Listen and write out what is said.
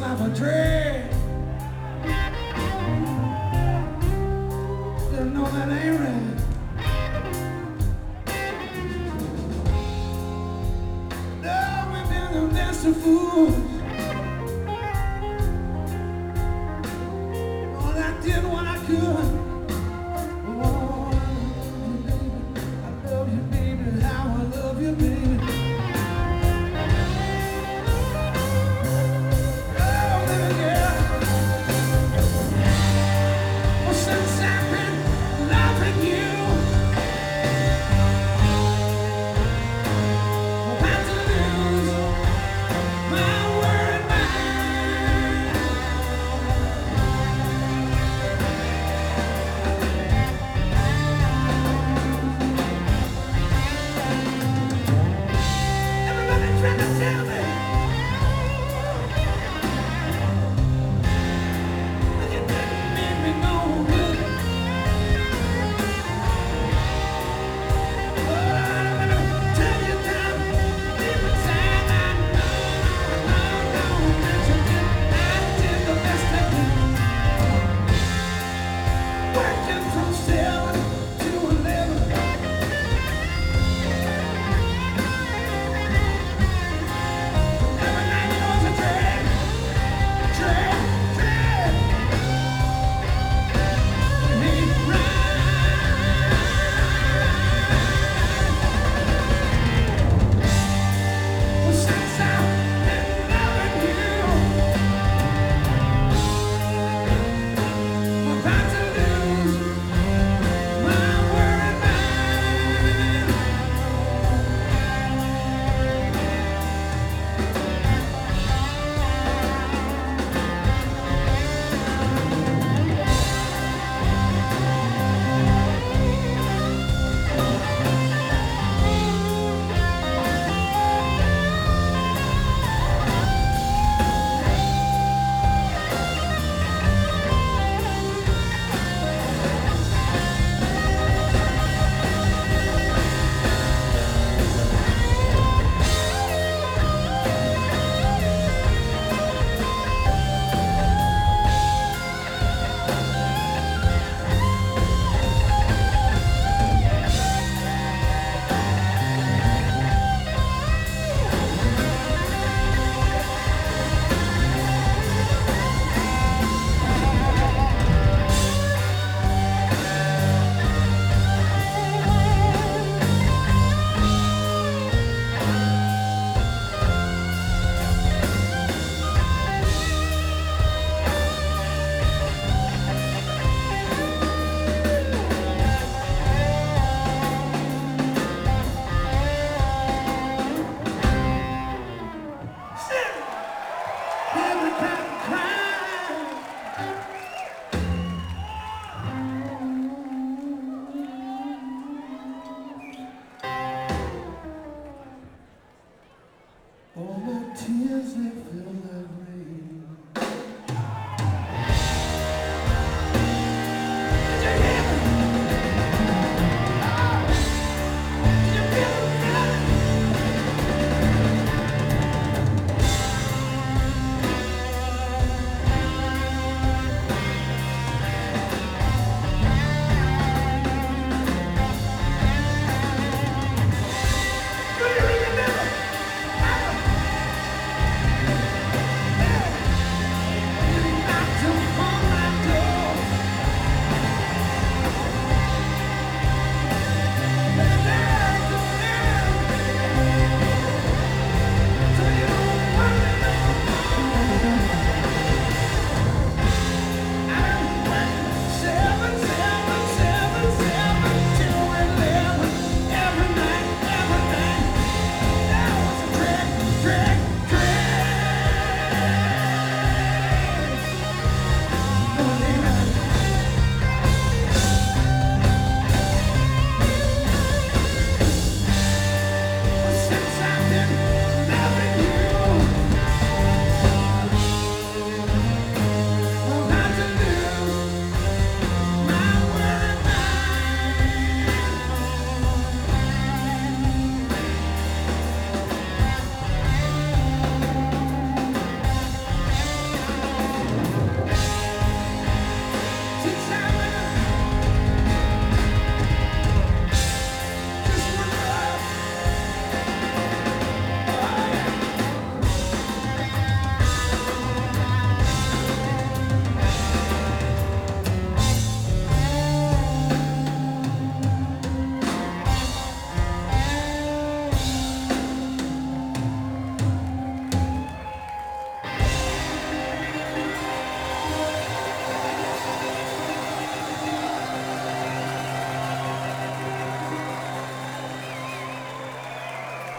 life a drag. You know that ain't right. No, we've been mess of fools. All I did what I could. Oh, I love you, baby. How I love you. Baby, tears they fill my room.